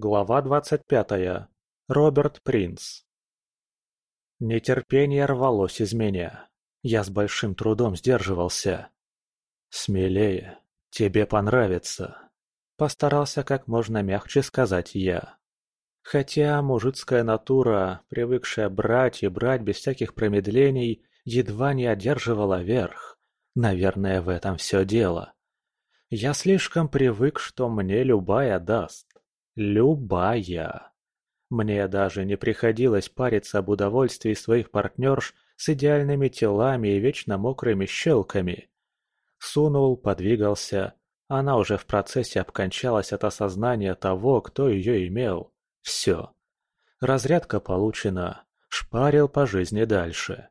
Глава двадцать пятая. Роберт Принц. Нетерпение рвалось из меня. Я с большим трудом сдерживался. «Смелее. Тебе понравится», — постарался как можно мягче сказать я. Хотя мужицкая натура, привыкшая брать и брать без всяких промедлений, едва не одерживала верх. Наверное, в этом все дело. Я слишком привык, что мне любая даст. Любая. Мне даже не приходилось париться об удовольствии своих партнерш с идеальными телами и вечно мокрыми щелками. Сунул, подвигался. Она уже в процессе обкончалась от осознания того, кто ее имел. Все. Разрядка получена. Шпарил по жизни дальше.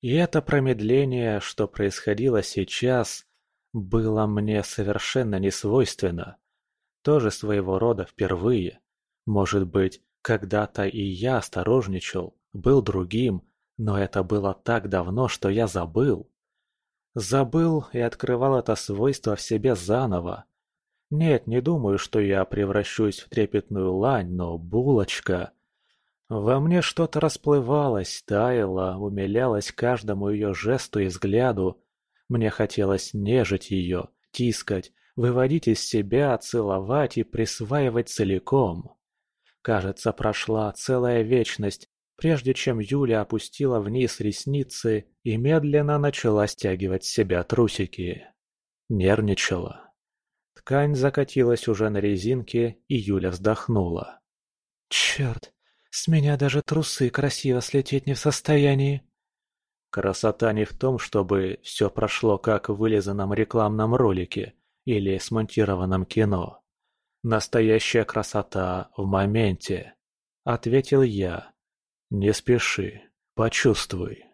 И это промедление, что происходило сейчас, было мне совершенно несвойственно. Тоже своего рода впервые. Может быть, когда-то и я осторожничал, был другим, но это было так давно, что я забыл. Забыл и открывал это свойство в себе заново. Нет, не думаю, что я превращусь в трепетную лань, но булочка... Во мне что-то расплывалось, таяло, умилялось каждому ее жесту и взгляду. Мне хотелось нежить ее, тискать, выводить из себя, целовать и присваивать целиком. Кажется, прошла целая вечность, прежде чем Юля опустила вниз ресницы и медленно начала стягивать с себя трусики. Нервничала. Ткань закатилась уже на резинке, и Юля вздохнула. «Черт, с меня даже трусы красиво слететь не в состоянии!» Красота не в том, чтобы все прошло как в вылизанном рекламном ролике или смонтированном кино. Настоящая красота в моменте, ответил я. Не спеши, почувствуй.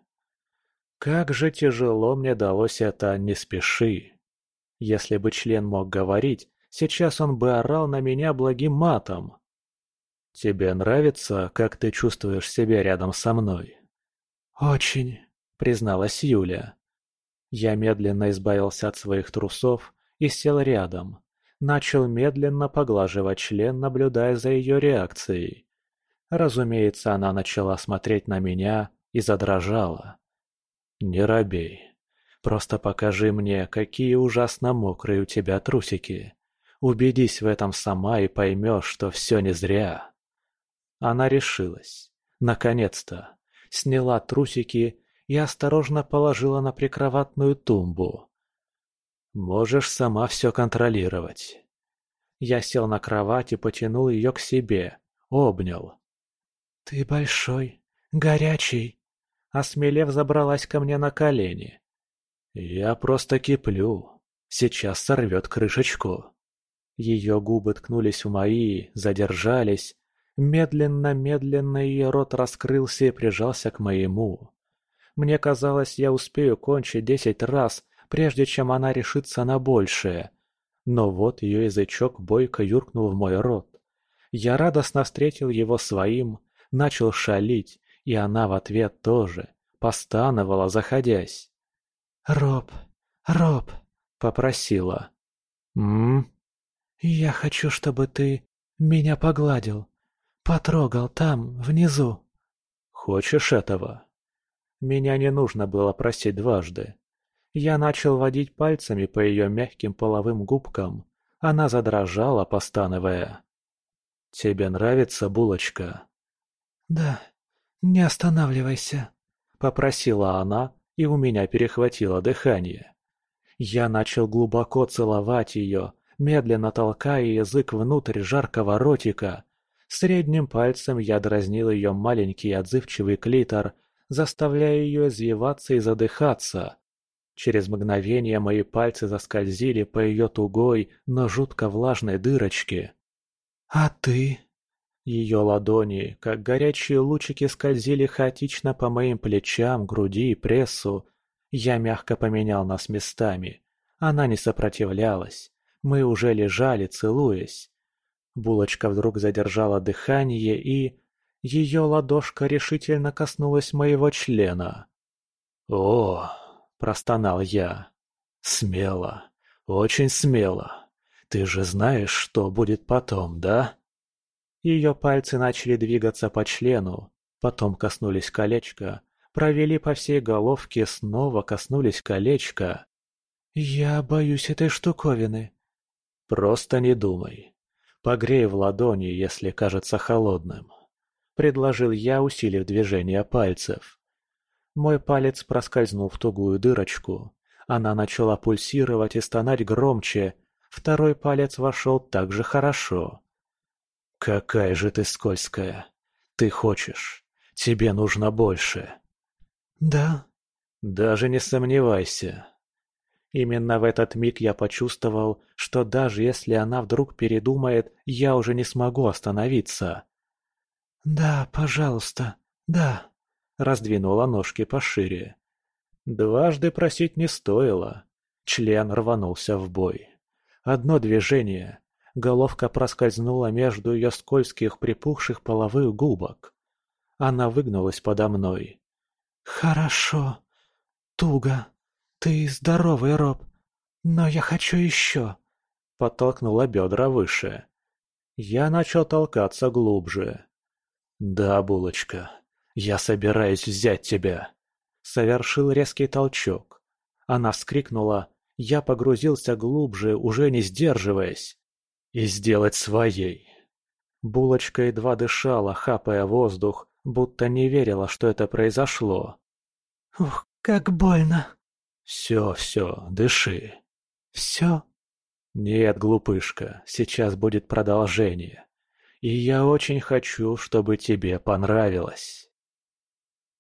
Как же тяжело мне далось это «не спеши». Если бы член мог говорить, сейчас он бы орал на меня благим матом. «Тебе нравится, как ты чувствуешь себя рядом со мной?» «Очень», — призналась Юля. Я медленно избавился от своих трусов и сел рядом. Начал медленно поглаживать член, наблюдая за ее реакцией. Разумеется, она начала смотреть на меня и задрожала. «Не робей. Просто покажи мне, какие ужасно мокрые у тебя трусики. Убедись в этом сама и поймешь, что все не зря». Она решилась. Наконец-то. Сняла трусики и осторожно положила на прикроватную тумбу. «Можешь сама все контролировать». Я сел на кровать и потянул ее к себе, обнял. «Ты большой, горячий», — осмелев забралась ко мне на колени. «Я просто киплю. Сейчас сорвет крышечку». Ее губы ткнулись в мои, задержались. Медленно-медленно ее рот раскрылся и прижался к моему. Мне казалось, я успею кончить десять раз, прежде чем она решится на большее. Но вот ее язычок бойко юркнул в мой рот. Я радостно встретил его своим, начал шалить, и она в ответ тоже, постановала, заходясь. «Роб, Роб!» — попросила. «М?», «Я хочу, чтобы ты меня погладил, потрогал там, внизу». «Хочешь этого?» Меня не нужно было просить дважды. Я начал водить пальцами по ее мягким половым губкам. Она задрожала, постановая. «Тебе нравится булочка?» «Да, не останавливайся», — попросила она, и у меня перехватило дыхание. Я начал глубоко целовать ее, медленно толкая язык внутрь жаркого ротика. Средним пальцем я дразнил ее маленький отзывчивый клитор, заставляя ее извиваться и задыхаться. Через мгновение мои пальцы заскользили по ее тугой, но жутко влажной дырочке. «А ты?» Ее ладони, как горячие лучики, скользили хаотично по моим плечам, груди и прессу. Я мягко поменял нас местами. Она не сопротивлялась. Мы уже лежали, целуясь. Булочка вдруг задержала дыхание и... Ее ладошка решительно коснулась моего члена. «О!» – простонал я. «Смело, очень смело. Ты же знаешь, что будет потом, да?» Ее пальцы начали двигаться по члену, потом коснулись колечка, провели по всей головке, снова коснулись колечка. «Я боюсь этой штуковины». «Просто не думай. Погрей в ладони, если кажется холодным», — предложил я, усилив движение пальцев. Мой палец проскользнул в тугую дырочку. Она начала пульсировать и стонать громче. Второй палец вошел так же хорошо. «Какая же ты скользкая! Ты хочешь. Тебе нужно больше!» «Да». «Даже не сомневайся». Именно в этот миг я почувствовал, что даже если она вдруг передумает, я уже не смогу остановиться. «Да, пожалуйста, да», — раздвинула ножки пошире. Дважды просить не стоило. Член рванулся в бой. Одно движение. Головка проскользнула между ее скользких припухших половых губок. Она выгнулась подо мной. «Хорошо. Туго. Ты здоровый, Роб. Но я хочу еще!» Подтолкнула бедра выше. Я начал толкаться глубже. «Да, булочка, я собираюсь взять тебя!» Совершил резкий толчок. Она вскрикнула, я погрузился глубже, уже не сдерживаясь. И сделать своей. Булочка едва дышала, хапая воздух, будто не верила, что это произошло. «Ух, как больно!» «Все, все, дыши». «Все?» «Нет, глупышка, сейчас будет продолжение. И я очень хочу, чтобы тебе понравилось».